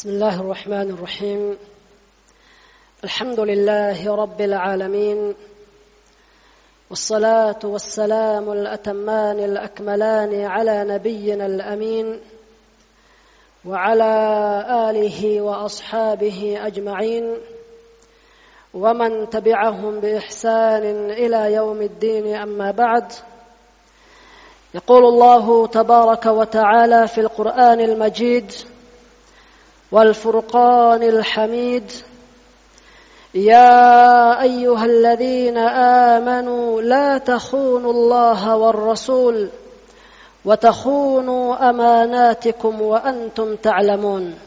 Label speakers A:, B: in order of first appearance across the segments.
A: بسم الله الرحمن الرحيم. الحمد لله رب العالمين والصلاة والسلام الأتمان الأكملان على نبينا الأمين وعلى آله وأصحابه أجمعين ومن تبعهم بإحسان إلى يوم الدين أما بعد. يقول الله تبارك وتعالى في القرآن المجيد والفرقان الحميد. يا أيها الذين آمنوا لا تخونوا الله والرسول وتخونوا أماناتكم وأنتم تعلمون.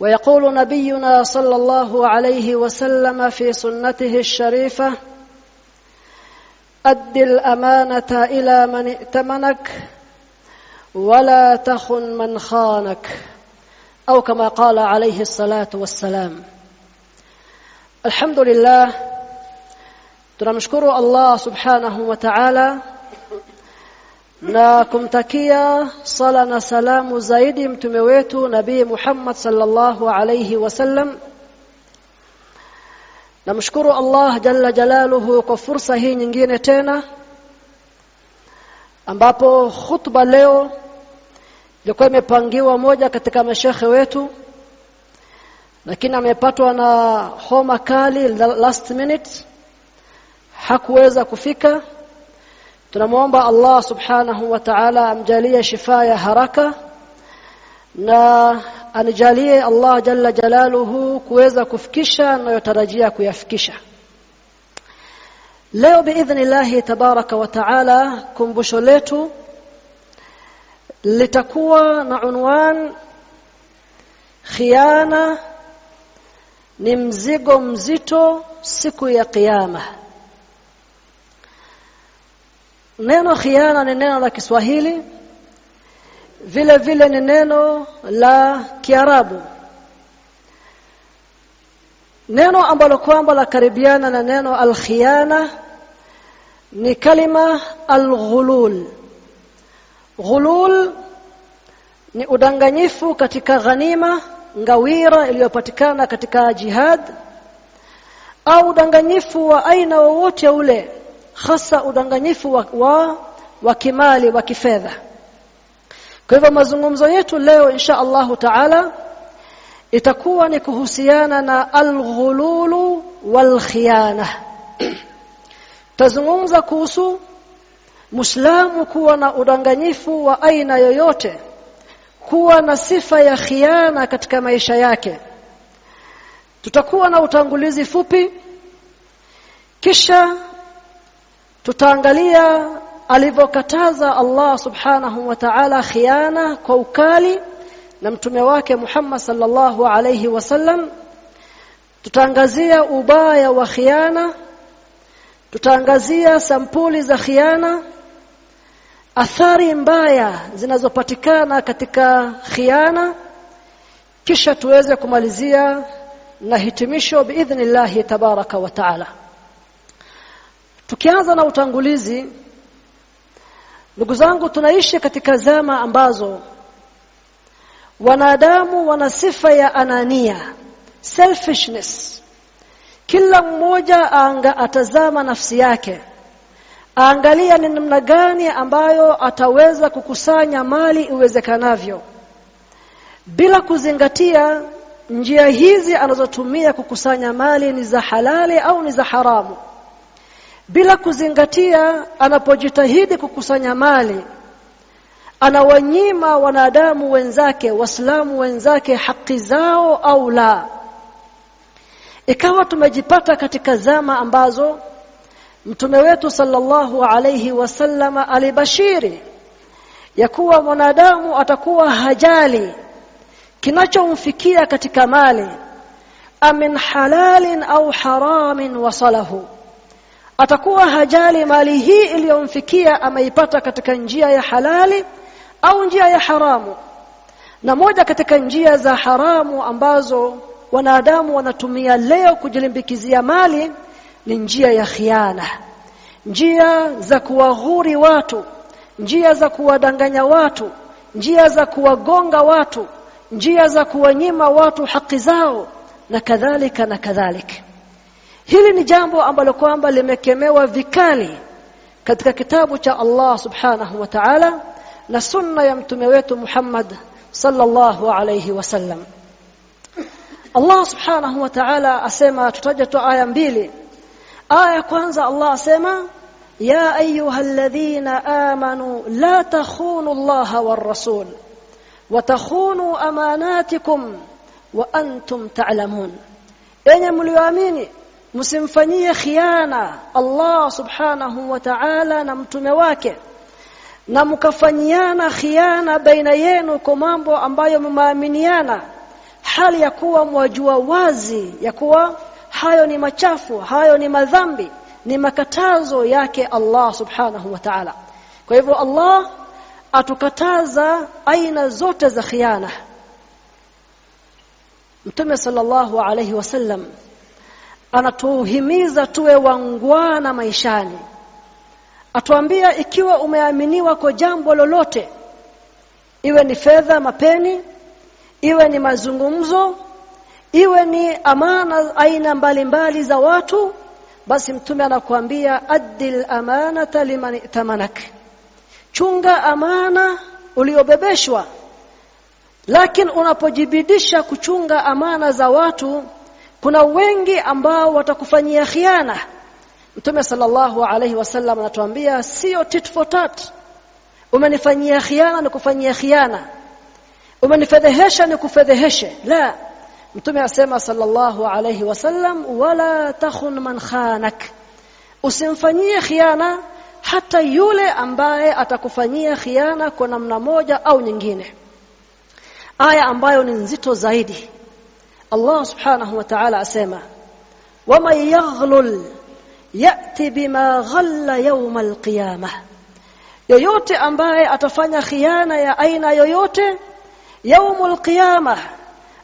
A: ويقول نبينا صلى الله عليه وسلم في سنته الشريفة أد الأمانة إلى من ائتمنك ولا تخن من خانك. Au kama qala alayhi salatu wassalam alhamdulillah tunamshukuru Allah subhanahu wa ta'ala na kumtakia sala na salamu zaidi mtume wetu nabii Muhammad sallallahu alayhi wasallam namshukuru Allah jalla jalaluhu kwa fursa hii nyingine tena ambapo khutba leo ilikuwa imepangiwa moja katika mashekhe wetu lakini amepatwa na homa kali last minute. Hakuweza kufika. Tunamwomba Allah subhanahu wa ta'ala amjalie shifa ya haraka na anijalie Allah jalla jalaluhu kuweza kufikisha anayotarajia kuyafikisha. Leo biidhnillahi tabaraka wa taala kumbusho letu litakuwa na unwan khiana ni mzigo mzito siku ya kiyama. Neno khiana ni neno la Kiswahili vile vile ni neno la Kiarabu. Neno ambalo kwamba la karibiana na neno al-khiana ni kalima al-ghulul Ghulul ni udanganyifu katika ghanima ngawira iliyopatikana katika jihad au udanganyifu wa aina wowote ule hasa udanganyifu wa, wa, wa kimali wa kifedha. Kwa hivyo mazungumzo yetu leo insha Allahu taala itakuwa ni kuhusiana na alghululu walkhiana tazungumza kuhusu Muislamu kuwa na udanganyifu wa aina yoyote kuwa na sifa ya khiana katika maisha yake. Tutakuwa na utangulizi fupi kisha tutaangalia alivyokataza Allah subhanahu wa ta'ala khiana kwa ukali na mtume wake Muhammad sallallahu alayhi wasallam tutaangazia ubaya wa khiana tutaangazia sampuli za khiana athari mbaya zinazopatikana katika khiana kisha tuweze kumalizia na hitimisho biidhnillah tabaraka wa taala. Tukianza na utangulizi ndugu zangu tunaishi katika zama ambazo wanadamu wana sifa ya anania selfishness. Kila mmoja anga atazama nafsi yake aangalia ni namna gani ambayo ataweza kukusanya mali iwezekanavyo. Bila kuzingatia njia hizi anazotumia kukusanya mali ni za halali au ni za haramu. Bila kuzingatia anapojitahidi kukusanya mali anawanyima wanadamu wenzake waislamu wenzake haki zao au la. Ikawa tumejipata katika zama ambazo mtume wetu sallallahu alayhi wasallama alibashiri ya kuwa mwanadamu atakuwa hajali kinachomfikia katika mali amin halalin au haramin wasalahu. Atakuwa hajali mali hii iliyomfikia ameipata katika njia ya halali au njia ya haramu. Na moja katika njia za haramu ambazo wanadamu wanatumia leo kujilimbikizia mali ni njia ya khiana. Njia za kuwaghuri watu njia za kuwadanganya watu njia za kuwagonga watu njia za kuwanyima watu haki zao na kadhalika na kadhalika. Hili ni jambo ambalo kwamba limekemewa vikali katika kitabu cha Allah subhanahu wa ta'ala na sunna ya mtume wetu Muhammad sallallahu alayhi wasallam Allah subhanahu wa ta'ala asema tutaja tu aya mbili aya kwanza Allah asema ya ayyuhalladhina amanu la takhunu Allah war rasul wa takhunu amanatikum wa antum ta'lamun. Enye mlioamini msimfanyie khiana Allah subhanahu wa ta'ala na mtume wake na mkafanyiana khiana baina yenu kwa mambo ambayo mmaaminiana hali ya kuwa mwajua wazi ya kuwa hayo ni machafu hayo ni madhambi ni makatazo yake Allah subhanahu wa ta'ala. Kwa hivyo Allah atukataza aina zote za khiana. Mtume sallallahu alayhi wasallam anatuhimiza tuwe wangwana maishani. Atuambia ikiwa umeaminiwa kwa jambo lolote iwe ni fedha mapeni iwe ni mazungumzo iwe ni amana aina mbalimbali mbali za watu basi mtume anakuambia addil amanata liman itamanak. Chunga amana uliobebeshwa lakini unapojibidisha kuchunga amana za watu kuna wengi ambao watakufanyia khiana. Mtume sallallahu alaihi wasallam anatuambia sio tit for tat. Umenifanyia khiana nikufanyia khiana. Umenifedhehesha ni kufedheheshe. La Mtume asema sallallahu alayhi wasallam wala takhun man khanak. Usimfanyie khiana hata yule ambaye atakufanyia khiana kwa namna moja au nyingine. Aya ambayo ni nzito zaidi. Allah subhanahu wa ta'ala asema waman yaghlul yati bima ghalla yawm alqiyamah yoyote ambaye atafanya khiana ya aina yoyote yawm alqiyamah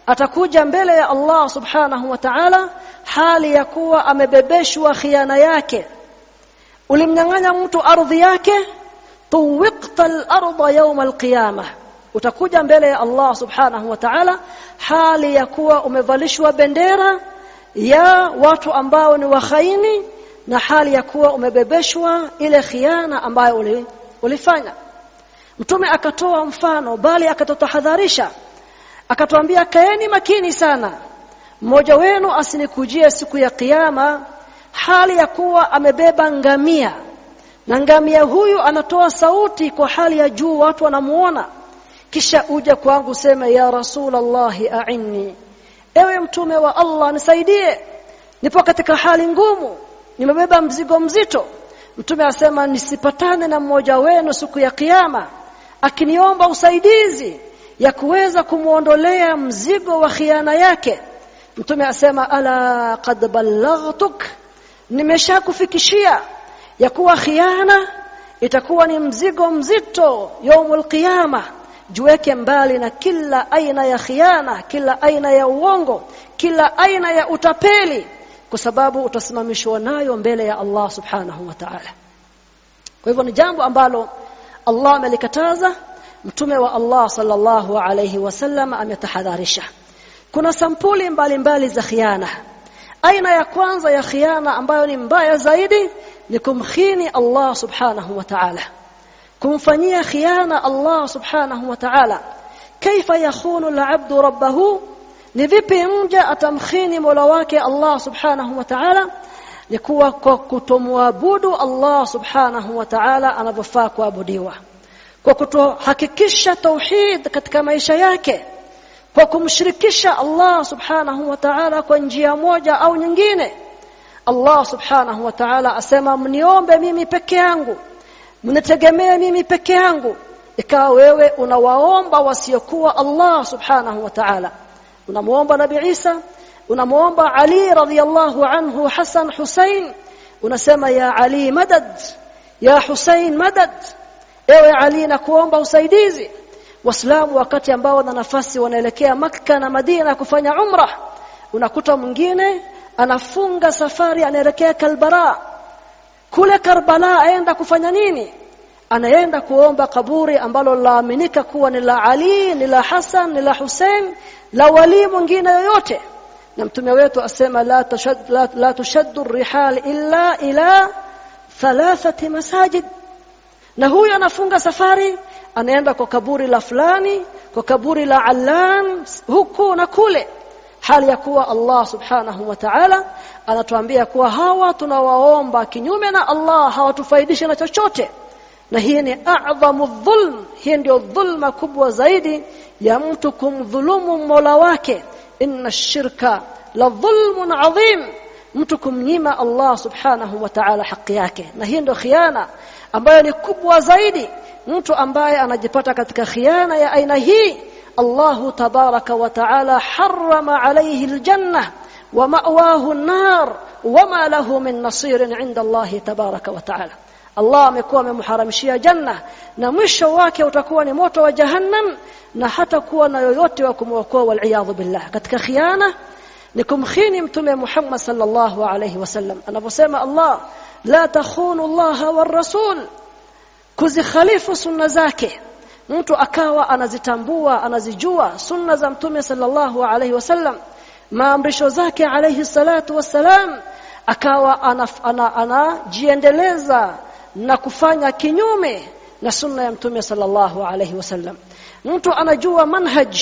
A: atakuja mbele ya Allah subhanahu wa ta'ala hali ya kuwa amebebeshwa khiana yake. Ulimnyang'anya mtu ardhi yake tuwiqta al-ardha yawm al-qiyamah utakuja mbele ya Allah subhanahu wa ta'ala hali ya kuwa umevalishwa bendera ya watu ambao ni wakhaini na hali ya kuwa umebebeshwa ile khiana ambayo ulifanya. Mtume akatoa mfano bali akatotahadharisha akatuambia kaeni makini sana. Mmoja wenu asinikujie siku ya kiyama hali ya kuwa amebeba ngamia. Na ngamia huyu anatoa sauti kwa hali ya juu watu wanamuona. Kisha uja kwangu sema ya rasulallahi a'inni. Ewe mtume wa Allah nisaidie. Nipo katika hali ngumu. Nimebeba mzigo mzito. Mtume asema nisipatane na mmoja wenu siku ya kiyama. Akiniomba usaidizi ya kuweza kumuondolea mzigo wa khiana yake. Mtume asema ala qad ballaghtuk nimeshakufikishia ya kuwa khiana itakuwa ni mzigo mzito yaumul qiyama. Juweke mbali na kila aina ya khiana kila aina ya uongo kila aina ya utapeli kwa sababu utasimamishwa nayo mbele ya Allah subhanahu wa ta'ala. Kwa hivyo ni jambo ambalo Allah amelikataza mtume wa Allah sallallahu alayhi wasallam ametahadharisha kuna sampuli mbalimbali mbali za khiana aina ya kwanza ya khiana ambayo ni mbaya zaidi ni kumkhini Allah subhanahu wa ta'ala kumfanyia khiana Allah subhanahu wa ta'ala kaifa yakhunu al-'abdu rabbahu ni vipi mja atamkhini mola wake Allah subhanahu wa ta'ala ni kuwa kwa kutomwabudu Allah subhanahu wa ta'ala anavyofaa kuabudiwa kwa kutohakikisha tauhid katika maisha yake kwa kumshirikisha Allah subhanahu wa ta'ala kwa njia moja au nyingine. Allah subhanahu wa ta'ala asema mniombe mimi peke yangu mnitegemee mimi peke yangu ikawa wewe unawaomba wasiokuwa Allah subhanahu wa ta'ala. Unamuomba Nabii Isa unamuomba Ali radhiyallahu anhu Hassan Hussein unasema ya Ali madad ya Hussein madad ewe Ali na kuomba usaidizi. Waislamu wakati ambao wana nafasi wanaelekea maka na Madina kufanya umra unakuta mwingine anafunga safari anaelekea Kalbara kule Karbala aenda kufanya nini? Anaenda kuomba kaburi ambalo laaminika kuwa ni la Ali ni la Hassan ni la Hussein la wali mwingine yoyote. Na mtume wetu asema la tashad la, la tushaddu rihal illa ila thalathati masajid na huyu anafunga safari anaenda kwa kaburi la fulani kwa kaburi la Allan huku na kule. Hali ya kuwa Allah subhanahu wa ta'ala anatuambia kuwa hawa tunawaomba kinyume na Allah hawatufaidishi na chochote. Na hii ni a'dhamu dhulm hii ndio dhulma kubwa zaidi ya mtu kumdhulumu Mola wake. Inna shirka la dhulmun adhim mtu kumnyima Allah subhanahu wa ta'ala haki yake na hii ndio khiana ambayo ni kubwa zaidi mtu ambaye anajipata katika khiana ya aina hii Allah tabaraka wa ta'ala harrama alayhi aljanna wa ma'wahu an-nar wama lahu min nasirin 'inda Allah tabaraka wa ta'ala Allah amekuwa amemharamishia janna na mwisho wake utakuwa ni moto wa jahannam na hata kuwa na yoyote wa kumwokoa wal billah katika khiana ni kumkhini mtume Muhammad sallallahu alayhi wasallam anaposema Allah la takhunu Allah war rasul kuzikhalifu sunna zake. Mtu akawa anazitambua anazijua sunna za mtume sallallahu alayhi wasallam maamrisho zake alayhi salatu wassalam akawa anajiendeleza ana, ana, na kufanya kinyume na sunna ya mtume sallallahu alayhi wasallam mtu anajua manhaj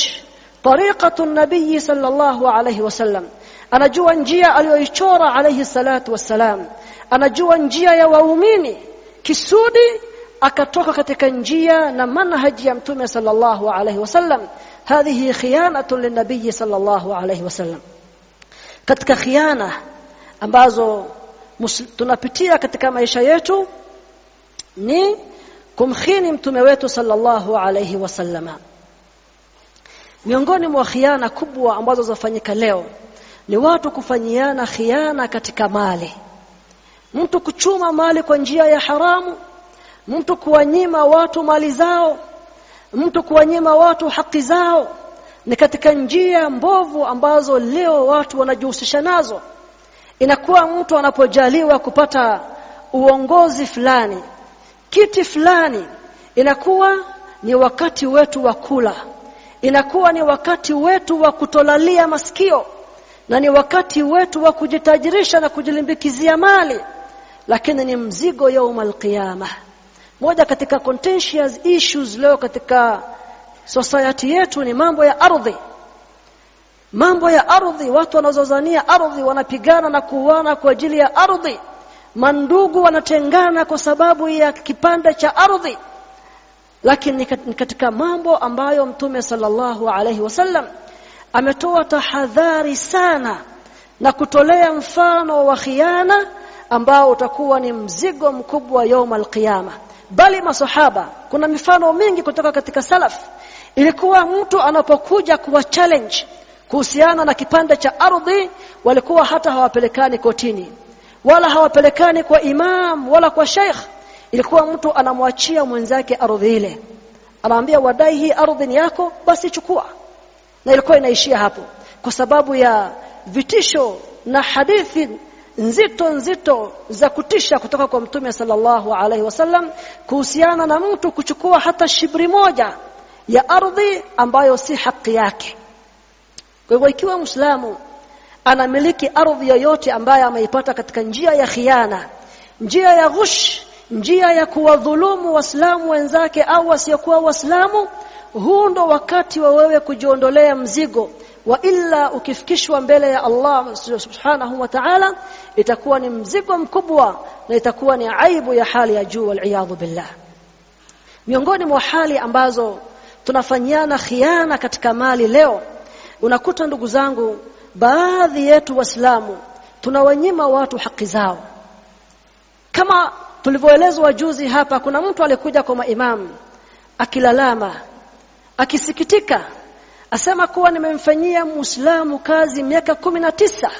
A: tariqatu nabii sallallahu alayhi wasallam anajua njia aliyoichora alayhi salatu wassalam anajua njia ya waumini kisudi akatoka katika njia na manhaji ya mtume sallallahu alayhi wasallam hadhihi khiyanatu linabii sallallahu alayhi wasallam katika khiana ambazo tunapitia katika maisha yetu ni kumkhini mtume wetu sallallahu alayhi wasallama miongoni mwa khiana kubwa ambazo zafanyika leo ni watu kufanyiana khiana katika mali. Mtu kuchuma mali kwa njia ya haramu mtu kuwanyima watu mali zao mtu kuwanyima watu haki zao ni katika njia mbovu ambazo leo watu wanajihusisha nazo. Inakuwa mtu anapojaliwa kupata uongozi fulani kiti fulani inakuwa ni wakati wetu wa kula inakuwa ni wakati wetu wa kutolalia masikio na ni wakati wetu wa kujitajirisha na kujilimbikizia mali lakini ni mzigo yaumul qiyamah moja katika contentious issues leo katika society yetu ni mambo ya ardhi. Mambo ya ardhi watu wanazozania ardhi wanapigana na kuuana kwa ajili ya ardhi. Mandugu wanatengana kwa sababu ya kipande cha ardhi lakini katika mambo ambayo mtume sallallahu alaihi wasallam ametoa tahadhari sana na kutolea mfano wa khiana ambao utakuwa ni mzigo mkubwa yaumal qiyama bali masahaba kuna mifano mingi kutoka katika salaf. Ilikuwa mtu anapokuja kuwa challenge kuhusiana na kipande cha ardhi walikuwa hata hawapelekani kotini. Wala hawapelekani kwa imam wala kwa sheikh ilikuwa mtu anamwachia mwenzake ardhi ile. Anaambia wadai hii ardhi ni yako basi chukua. Na ilikuwa inaishia hapo. Kwa sababu ya vitisho na hadithi nzito nzito za kutisha kutoka kwa mtume sallallahu alaihi wasallam kuhusiana na mtu kuchukua hata shibri moja ya ardhi ambayo si haki yake. Kwa hivyo ikiwa Muislamu anamiliki ardhi yoyote ambayo ameipata katika njia ya khiana njia ya ghush njia ya kuwadhulumu waislamu wenzake au wasiokuwa waislamu huu ndo wakati wa wewe kujiondolea mzigo wa illa ukifikishwa mbele ya Allah subhanahu wa ta'ala itakuwa ni mzigo mkubwa na itakuwa ni aibu ya hali ya juu wal billah. Miongoni mwa hali ambazo tunafanyana khiana katika mali leo unakuta ndugu zangu baadhi yetu waislamu tunawanyima watu haki zao. Kama tulivyoelezwa juzi hapa kuna mtu alikuja kwa maimamu akilalama akisikitika asema kuwa nimemfanyia muislamu kazi miaka tisa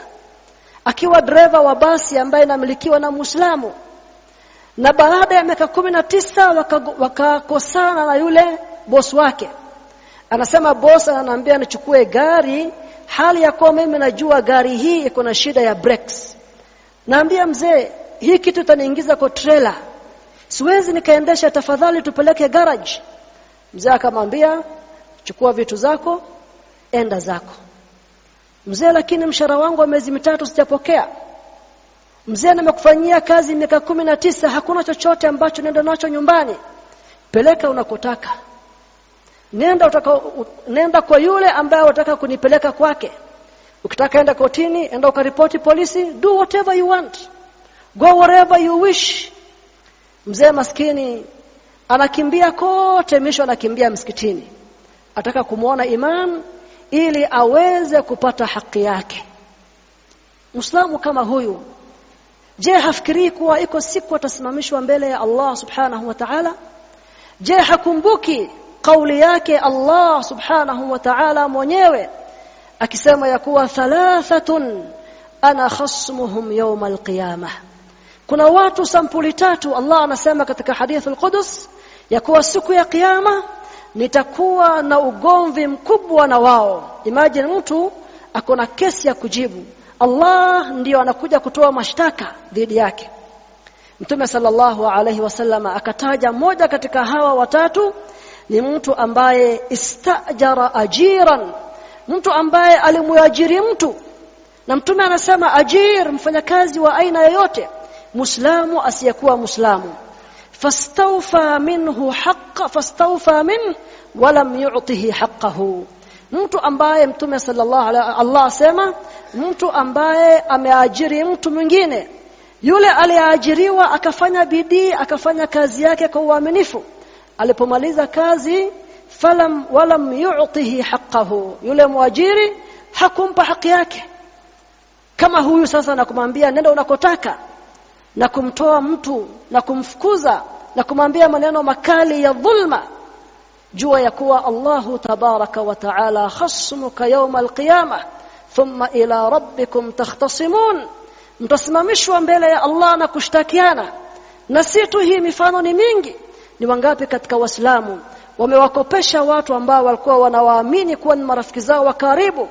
A: akiwa dereva wa basi ambaye inamilikiwa na muislamu. Na baada ya miaka tisa wakakosana waka na yule boss wake. Anasema boss ananiambia nichukue gari hali ya kuwa mimi najua gari hii iko na shida ya brakes. Naambia mzee hii kitu itaniingiza kwa trailer. Siwezi nikaendesha tafadhali tupeleke garage. Mzee akamwambia chukua vitu zako enda zako. Mzee lakini mshahara wangu wa miezi mitatu sijapokea. Mzee nimekufanyia kazi miaka kumi na tisa hakuna chochote ambacho nenda nacho nyumbani. Peleka unakotaka. Nenda utaka, nenda kwa yule ambaye unataka kunipeleka kwake. Ukitaka enda kotini enda ukaripoti polisi do whatever you want go wherever you wish. Mzee maskini anakimbia kote misho anakimbia msikitini. Ataka kumwona imam ili aweze kupata haki yake. Muislamu kama huyu je hafikirii kuwa iko siku atasimamishwa mbele ya Allah subhanahu wa ta'ala? Je hakumbuki kauli yake Allah subhanahu wa ta'ala mwenyewe akisema ya kuwa thalathatun ana khasmuhum yawm alqiyamah kuna watu sampuli tatu Allah anasema katika hadithi al-Qudus ya kuwa siku ya kiyama nitakuwa na ugomvi mkubwa na wao. Imagine mtu akona kesi ya kujibu. Allah ndiyo anakuja kutoa mashtaka dhidi yake. Mtume sallallahu alaihi wasallam akataja moja katika hawa watatu ni mtu ambaye istajara ajiran mtu ambaye alimuajiri mtu. Na mtume anasema ajir mfanyakazi wa aina yoyote muislamu asiyekuwa muslamu. Fastawfa minhu haqqa fastawfa min walam yu'tihi haqqahu. Mtu ambaye mtume sallallahu alaihi Allah asema mtu ambaye ameajiri mtu mwingine yule aliyeajiriwa akafanya bidii akafanya kazi yake kwa uaminifu alipomaliza kazi falam walam yu'tihi haqqahu. Yule mwajiri hakumpa haki yake. Kama huyu sasa nakumwambia nenda unakotaka na kumtoa mtu na kumfukuza na kumwambia maneno makali ya dhulma jua ya kuwa Allahu tabaraka wa taala khasmuka yawm alqiyamah thumma ila rabbikum takhtasimun mtasimamishwa mbele ya Allah na kushtakiana. Na si tu hii mifano ni mingi. Ni wangapi katika waislamu wamewakopesha watu ambao walikuwa wanawaamini kuwa ni marafiki zao wa karibu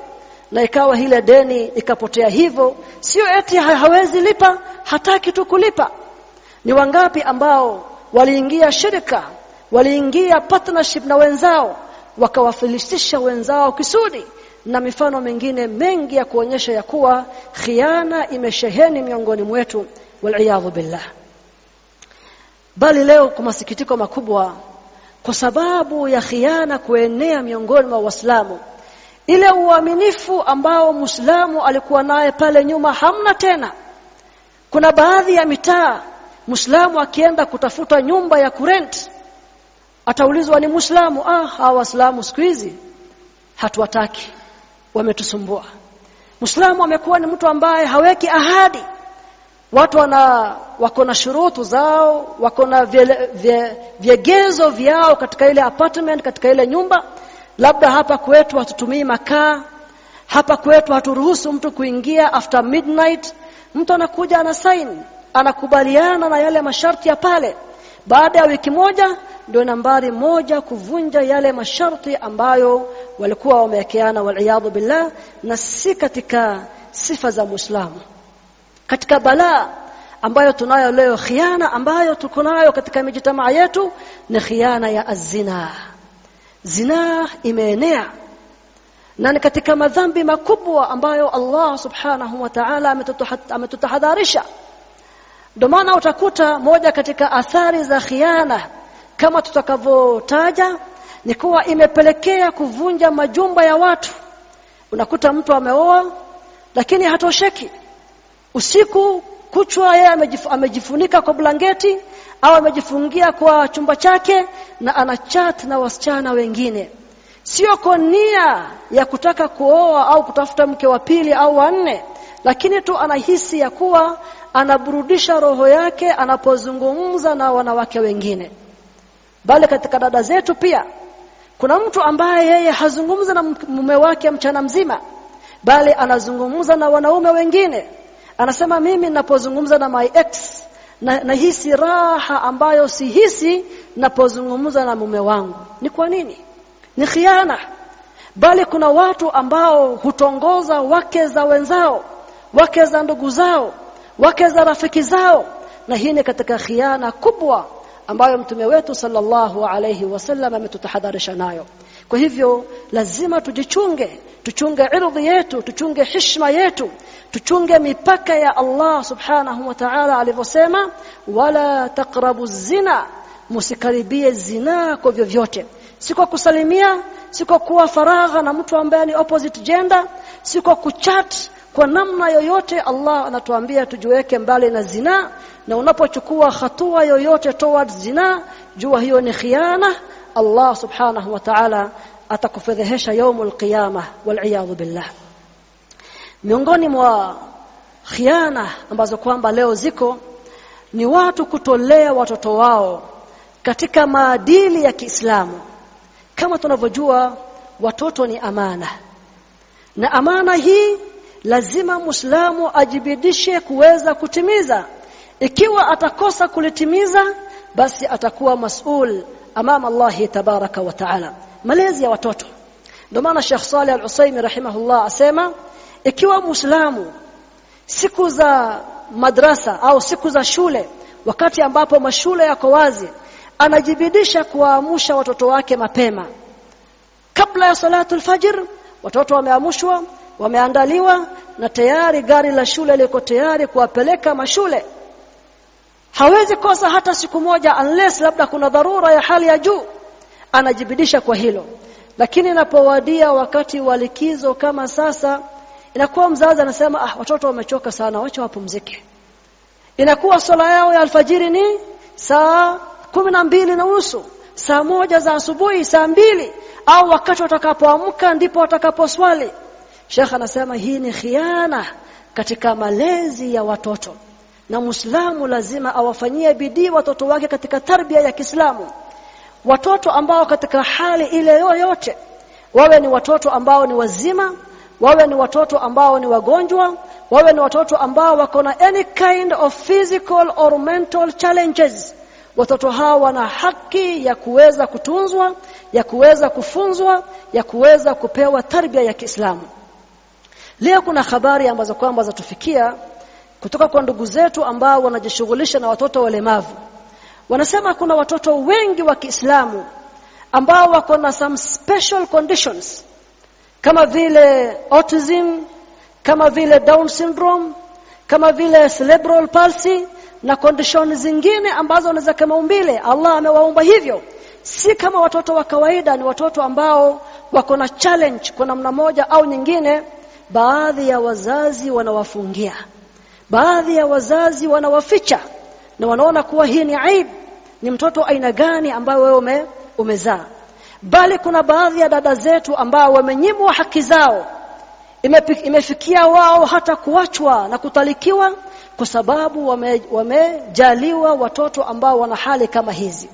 A: na ikawa hile deni ikapotea hivyo sio eti hawezi lipa hataki tu kulipa. Ni wangapi ambao waliingia shirika waliingia partnership na wenzao wakawafilisisha wenzao kisudi na mifano mingine mengi ya kuonyesha ya kuwa khiana imesheheni miongoni mwetu waliyadhu billah. Bali leo kwa masikitiko makubwa kwa sababu ya khiana kuenea miongoni mwa waislamu ile uaminifu ambao Muislamu alikuwa naye pale nyuma hamna tena. Kuna baadhi ya mitaa Muislamu akienda kutafuta nyumba ya kurent ataulizwa ni Muislamu ah hawa waislamu siku hizi hatuwataki wametusumbua. Muislamu amekuwa ni mtu ambaye haweki ahadi. Watu wana wako na shurutu zao wako na vyegezo vyao katika ile apartment katika ile nyumba labda hapa kwetu hatutumii makaa hapa kwetu haturuhusu mtu kuingia after midnight. Mtu anakuja ana sign anakubaliana na yale masharti ya pale. Baada ya wiki moja ndio nambari moja kuvunja yale masharti ambayo walikuwa wamewekeana waliyadhu billah na si katika sifa za Muislamu. Katika balaa ambayo tunayo leo khiana ambayo tuko nayo katika mijitamaa yetu ni khiana ya azina zina imeenea. Na ni katika madhambi makubwa ambayo Allah subhanahu wa ta'ala ametutahadharisha. Ndio maana utakuta moja katika athari za khiana kama tutakavyotaja ni kuwa imepelekea kuvunja majumba ya watu. Unakuta mtu ameoa lakini hatosheki. Usiku kuchwa yeye amejifunika kwa blanketi au amejifungia kwa chumba chake na ana chat na wasichana wengine. Sio kwa nia ya kutaka kuoa au kutafuta mke wa pili au wa nne lakini tu anahisi ya kuwa anaburudisha roho yake anapozungumza na wanawake wengine. Bali katika dada zetu pia kuna mtu ambaye yeye hazungumza na mume wake mchana mzima bali anazungumza na wanaume wengine. Anasema mimi ninapozungumza na my ex na na hisi raha ambayo sihisi napozungumza na mume wangu. Ni kwa nini? Ni khiana. Bali kuna watu ambao hutongoza wake za wenzao wake za ndugu zao wake za rafiki zao. Na hii ni katika khiana kubwa ambayo mtume wetu sallallahu alayhi wasallam ametutahadharisha nayo kwa hivyo lazima tujichunge. Tuchunge irdhi yetu tuchunge heshima yetu tuchunge mipaka ya Allah subhanahu wa ta'ala alivyosema wala taqrabu zina musikaribie zina kwa vyovyote. Si kwa kusalimia si kwa kuwa faragha na mtu ambaye ni opposite gender si kwa kuchat kwa namna yoyote Allah anatuambia tujiweke mbali na zina na unapochukua hatua yoyote towards zina jua hiyo ni khiana Allah subhanahu wa ta'ala atakufedhehesha yaumul qiyama wal billah. Miongoni mwa khiana ambazo kwamba leo ziko ni watu kutolea watoto wao katika maadili ya Kiislamu. Kama tunavyojua watoto ni amana. Na amana hii lazima Muislamu ajibidishe kuweza kutimiza. Ikiwa atakosa kulitimiza basi atakuwa masul amama Allah tabaraka wa taala malezi ya watoto ndio maana Sheikh Saleh Al-Usaimi rahimahullah asema ikiwa Muislamu siku za madrasa au siku za shule wakati ambapo mashule yako wazi anajibidisha kuwaamsha watoto wake mapema kabla ya salatu alfajr watoto wameamshwa wameandaliwa na tayari gari la shule liko tayari kuwapeleka mashule hawezi kosa hata siku moja unless labda kuna dharura ya hali ya juu. Anajibidisha kwa hilo. Lakini inapowadia wakati wa likizo kama sasa inakuwa mzazi anasema ah watoto wamechoka sana wacha wapumzike. Inakuwa swala yao ya alfajiri ni saa mbili na nusu saa moja za asubuhi saa mbili au wakati watakapoamka ndipo watakaposwali. Sheikh anasema hii ni khiana katika malezi ya watoto na Muislamu lazima awafanyie bidii watoto wake katika tarbia ya Kiislamu. Watoto ambao katika hali ile yoyote wawe ni watoto ambao ni wazima wawe ni watoto ambao ni wagonjwa wawe ni watoto ambao wako na any kind of physical or mental challenges watoto hao wana haki ya kuweza kutunzwa ya kuweza kufunzwa ya kuweza kupewa tarbia ya Kiislamu. Leo kuna habari ambazo kwamba zatufikia kutoka kwa ndugu zetu ambao wanajishughulisha na watoto walemavu. Wanasema kuna watoto wengi wa Kiislamu ambao wako na some special conditions kama vile autism kama vile down syndrome kama vile cerebral palsy na condition zingine ambazo ni kama umbile Allah amewaumba hivyo. Si kama watoto wa kawaida ni watoto ambao wako na challenge kwa namna moja au nyingine. Baadhi ya wazazi wanawafungia baadhi ya wazazi wanawaficha na wanaona kuwa hii ni aib ni mtoto aina gani ambayo wewe ume, umezaa. Bali kuna baadhi ya dada zetu ambao wamenyimwa haki zao. Imefikia wao hata kuachwa na kutalikiwa kwa sababu wamejaliwa wame, watoto ambao wana hali kama hizi.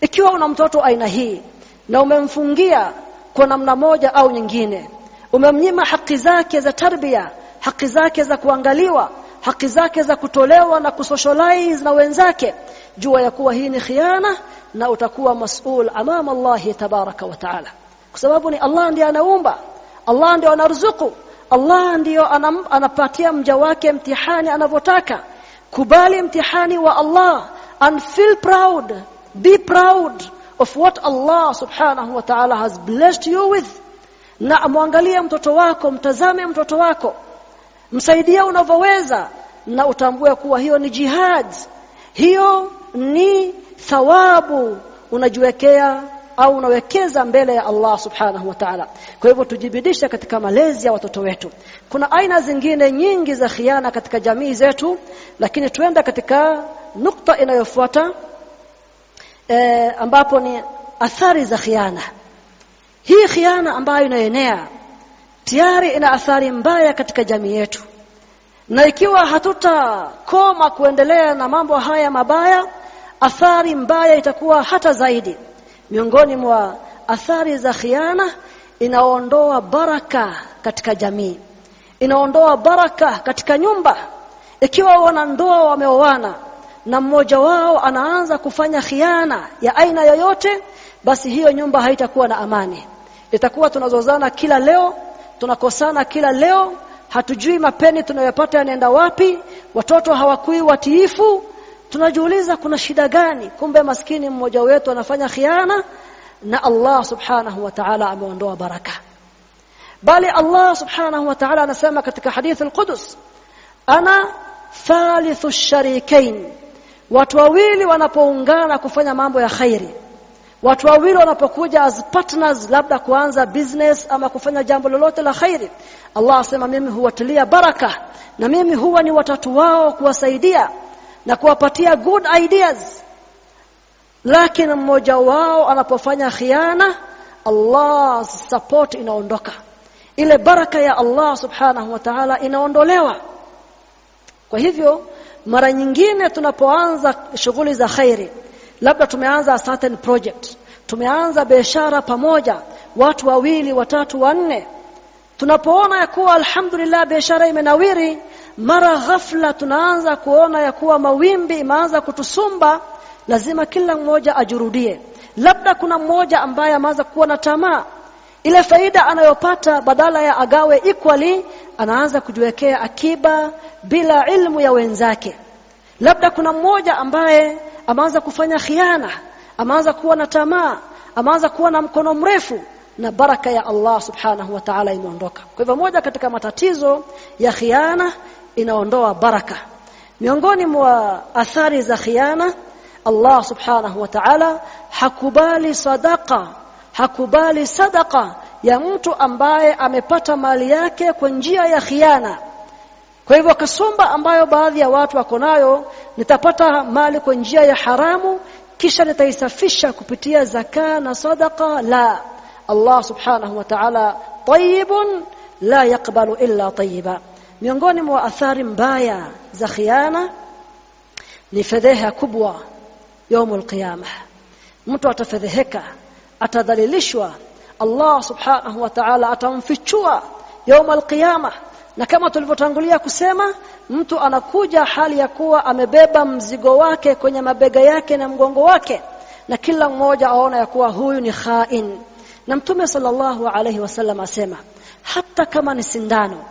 A: Ikiwa una mtoto aina hii na umemfungia kwa namna moja au nyingine umemnyima haki zake za tarbia haki zake za kuangaliwa haki zake za kutolewa na kusocialize na wenzake jua ya kuwa hii ni khiana na utakuwa masul amama Allah tabaraka wa taala. Kwa sababu ni Allah ndiye anaumba Allah ndiye anaruzuku Allah ndiyo anapatia mja wake mtihani anavyotaka. Kubali mtihani wa Allah and feel proud be proud of what Allah subhanahu wa ta'ala has blessed you with. Na amwangalie mtoto wako mtazame mtoto wako msaidia unavyoweza na utambue kuwa hiyo ni jihad. Hiyo ni thawabu unajiwekea au unawekeza mbele ya Allah subhanahu wa ta'ala. Kwa hivyo tujibidisha katika malezi ya watoto wetu. Kuna aina zingine nyingi za khiana katika jamii zetu lakini tuenda katika nukta inayofuata e, ambapo ni athari za khiana. Hii khiana ambayo inaenea tayari ina athari mbaya katika jamii yetu. Na ikiwa hatutakoma kuendelea na mambo haya mabaya athari mbaya itakuwa hata zaidi. Miongoni mwa athari za khiana inaondoa baraka katika jamii. Inaondoa baraka katika nyumba. Ikiwa wana ndoa wameoana na mmoja wao anaanza kufanya khiana ya aina yoyote basi hiyo nyumba haitakuwa na amani. Itakuwa tunazozana kila leo tunakosana kila leo hatujui mapeni tunayopata yanaenda wapi watoto hawakui watiifu. Tunajiuliza kuna shida gani? Kumbe maskini mmoja wetu anafanya khiana na Allah subhanahu wa ta'ala ameondoa baraka. Bali Allah subhanahu wa ta'ala anasema katika hadith al-Qudus ana thalithu sharikain watu wawili wanapoungana kufanya mambo ya khairi watu wawili wanapokuja as partners labda kuanza business ama kufanya jambo lolote la khairi Allah asema mimi huwatilia baraka na mimi huwa ni watatu wao kuwasaidia na kuwapatia good ideas. Lakini mmoja wao anapofanya khiana Allah support inaondoka. Ile baraka ya Allah subhanahu wa ta'ala inaondolewa. Kwa hivyo mara nyingine tunapoanza shughuli za khairi labda tumeanza certain project. Tumeanza biashara pamoja watu wawili watatu wanne. Tunapoona ya kuwa alhamdulillah biashara imenawiri mara ghafla tunaanza kuona ya kuwa mawimbi imeanza kutusumba lazima kila mmoja ajurudie labda kuna mmoja ambaye ameanza kuwa na tamaa. Ile faida anayopata badala ya agawe equally anaanza kujiwekea akiba bila ilmu ya wenzake. Labda kuna mmoja ambaye ameanza kufanya khiana ameanza kuwa na tamaa ameanza kuwa na mkono mrefu na baraka ya Allah subhanahu wa ta'ala imeondoka. Kwa hivyo moja katika matatizo ya khiana inaondoa baraka. Miongoni mwa athari za khiana Allah subhanahu wa ta'ala hakubali sadaqa hakubali sadaka ya mtu ambaye amepata mali yake kwa njia ya khiana kwa hivyo kasumba ambayo baadhi ya watu wako nayo nitapata mali kwa njia ya haramu kisha nitaisafisha kupitia zaka na sadaqa la Allah subhanahu wa ta'ala tayyibun la yakbalu illa tayyiba miongoni mwa athari mbaya za khiana ni fedheha kubwa يوم القيامه mtu atafedheheka atadhalilishwa Allah subhanahu wa ta'ala atamfichua يوم القيامه na kama tulivyotangulia kusema mtu anakuja hali ya kuwa amebeba mzigo wake kwenye mabega yake na mgongo wake na kila mmoja aona ya kuwa huyu ni khain. Na mtume sallallahu alayhi wasallam asema hata kama ni sindano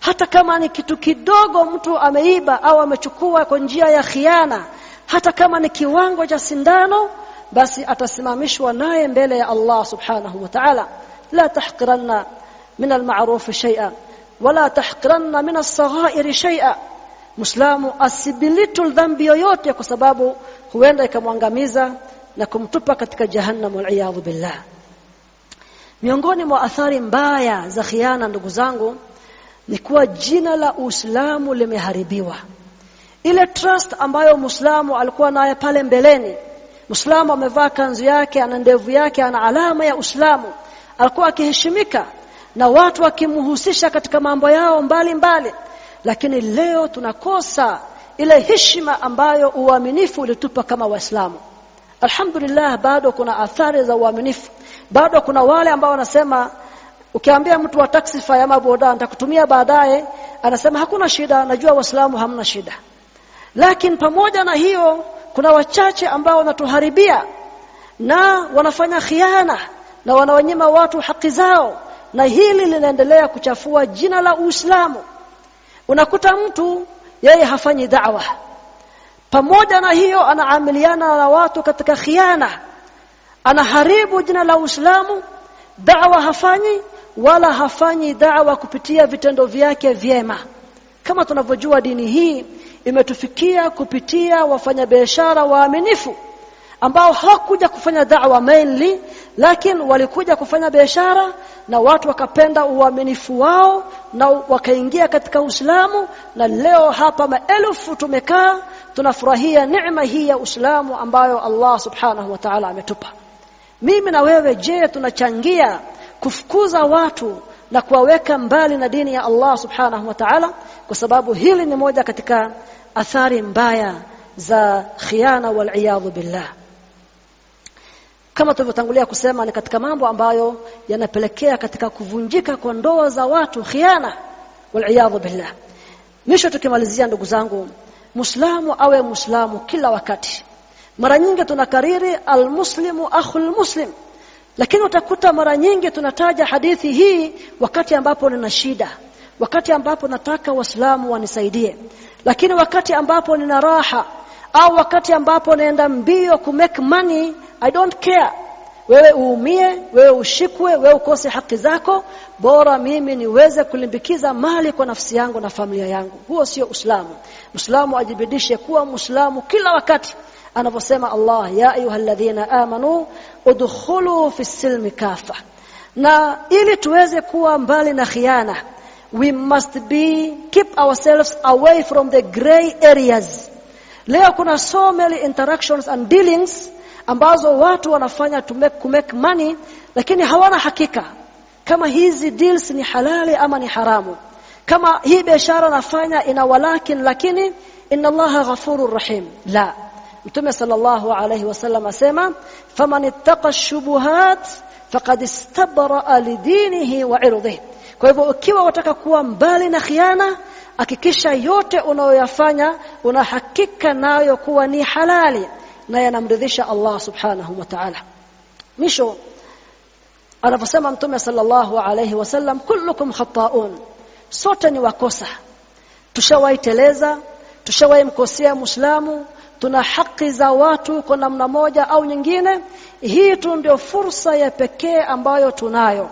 A: hata kama ni kitu kidogo mtu ameiba au amechukua kwa njia ya khiana hata kama ni kiwango cha sindano basi atasimamishwa naye mbele ya Allah subhanahu wa ta'ala. La tahqiranna min al-ma'ruf shay'a wala tahqiranna min as-saghair shay'a Muislamu asibilitu dhambi yoyote kwa sababu huenda ikamwangamiza na kumtupa katika jahannam wal billah. Miongoni mwa athari mbaya za khiana ndugu zangu ni kuwa jina la Uislamu limeharibiwa. Ile trust ambayo Muislamu alikuwa naye pale mbeleni Muislamu amevaa kanzu yake ana ndevu yake ana alama ya Uislamu alikuwa akiheshimika na watu wakimhusisha katika mambo yao mbalimbali. Mbali. lakini leo tunakosa ile heshima ambayo uaminifu ulitupa kama waislamu. Alhamdulillah bado kuna athari za uaminifu. Bado kuna wale ambao wanasema ukiambia mtu wa taxify ama boda nitakutumia baadaye anasema hakuna shida najua waislamu hamna shida. Lakini pamoja na hiyo kuna wachache ambao wanatuharibia na wanafanya khiana na wanawanyima watu haki zao na hili linaendelea kuchafua jina la Uislamu. Unakuta mtu yeye hafanyi da'wa pamoja na hiyo anaamiliana na watu katika khiana. Anaharibu jina la Uislamu da'wa hafanyi wala hafanyi da'wa kupitia vitendo vyake vyema. Kama tunavyojua dini hii imetufikia kupitia wafanyabiashara waaminifu ambao hawakuja kufanya da'wa mainly lakini walikuja kufanya biashara na watu wakapenda uaminifu wao na wakaingia katika Uislamu. Na leo hapa maelfu tumekaa tunafurahia neema hii ya Uislamu ambayo Allah Subhanahu wa Ta'ala ametupa. Mimi na wewe je tunachangia kufukuza watu na kuwaweka mbali na dini ya Allah Subhanahu wa Ta'ala? Kwa sababu hili ni moja katika athari mbaya za khiana wal billah kama tulivyotangulia kusema ni katika mambo ambayo yanapelekea katika kuvunjika kwa ndoa za watu khiana wal billah. Mwisho tukimalizia ndugu zangu muislamu awe muislamu kila wakati. Mara nyingi tunakariri almuslimu akhul muslim lakini utakuta mara nyingi tunataja hadithi hii wakati ambapo nina shida wakati ambapo nataka waislamu wanisaidie lakini wakati ambapo nina raha au wakati ambapo naenda mbio ku make money i don't care. Wewe uumie wewe ushikwe wewe ukose haki zako. Bora mimi niweze kulimbikiza mali kwa nafsi yangu na familia yangu. Huo sio uislamu. Muislamu ajibidishe kuwa muislamu kila wakati. Anavyosema Allah ya ayyuhalladhina amanu udkhulu fi silmi kafa. Na ili tuweze kuwa mbali na khiana we must be keep ourselves away from the gray areas leo kuna so many interactions and dealings ambazo watu wanafanya to make, make money lakini hawana hakika kama hizi deals ni halali ama ni haramu. Kama hii biashara nafanya ina walakin lakini inna allaha ghafurur rahim. La. Mtume sallallahu alayhi wasallam asema faman ittaqa shubuhat faqad istabra lidinihi wa irdihi. Kwa hivyo ukiwa wataka kuwa mbali na khiana hakikisha yote unayoyafanya una hakika nayo kuwa ni halali na yanamridhisha Allah subhanahu wa ta'ala. Misho anaposema mtume sallallahu alayhi wasallam kullukum khata'un. Sote ni wakosa. Tushawaiteleza tushawaimkosea muislamu tuna haki za watu kwa namna moja au nyingine hii tu ndio fursa ya pekee ambayo tunayo.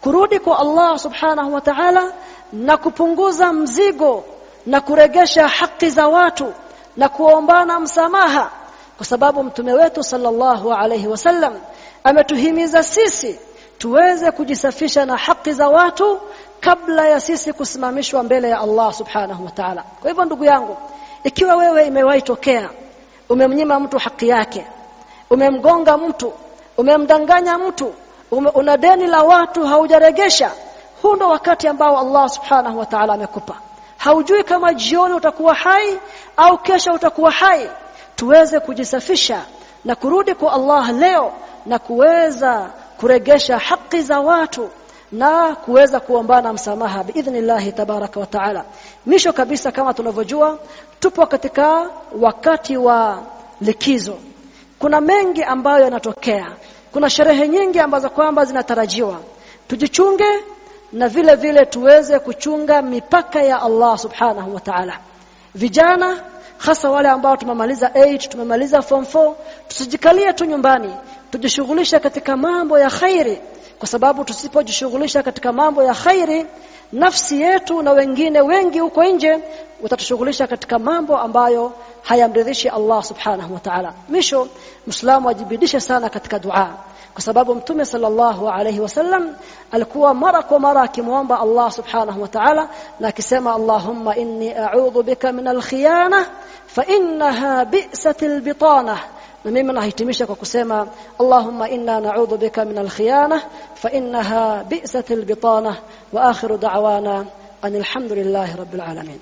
A: Kurudi kwa Allah subhanahu wa ta'ala na kupunguza mzigo na kuregesha haki za watu na kuombana msamaha kwa sababu mtume wetu sallallahu alayhi wasallam ametuhimiza sisi tuweze kujisafisha na haki za watu kabla ya sisi kusimamishwa mbele ya Allah subhanahu wa ta'ala. Kwa hivyo ndugu yangu ikiwa wewe imewahi tokea umemnyima mtu haki yake umemgonga mtu umemdanganya mtu ume, una deni la watu haujaregesha huu ndo wakati ambao Allah subhanahu wa ta'ala amekupa. Haujui kama jioni utakuwa hai au kesha utakuwa hai. Tuweze kujisafisha na kurudi kwa Allah leo na kuweza kuregesha haki za watu na kuweza kuombana msamaha biidhnillah tabaraka wa taala. Misho kabisa kama tunavyojua tupo katika wakati wa likizo. Kuna mengi ambayo yanatokea. Kuna sherehe nyingi ambazo kwamba zinatarajiwa. Tujichunge na vile vile tuweze kuchunga mipaka ya Allah subhanahu wa ta'ala. Vijana hasa wale ambao tumemaliza 8 tumemaliza form 4 tusijikalie tu nyumbani tujishughulisha katika mambo ya khairi kwa sababu tusipojishughulisha katika mambo ya khairi nafsi yetu na wengine wengi huko nje utatushughulisha katika mambo ambayo hayamridhishi Allah subhanahu wa ta'ala. Misho muislamu ajibidishe sana katika dua. Kwa sababu mtume sallallahu alayhi wasallam alikuwa mara kwa mara akimwomba Allah subhanahu wa ta'ala na akisema Allahumma inni a'udhu bika min al-khiyana fa innaha bi'satil bitana na mimi nahitimisha kwa kusema Allahumma inna na'udhu bika min al-khiyana fa innaha bi'satil bitana wa akhiru da'wana anil hamdulillahi rabbil alamin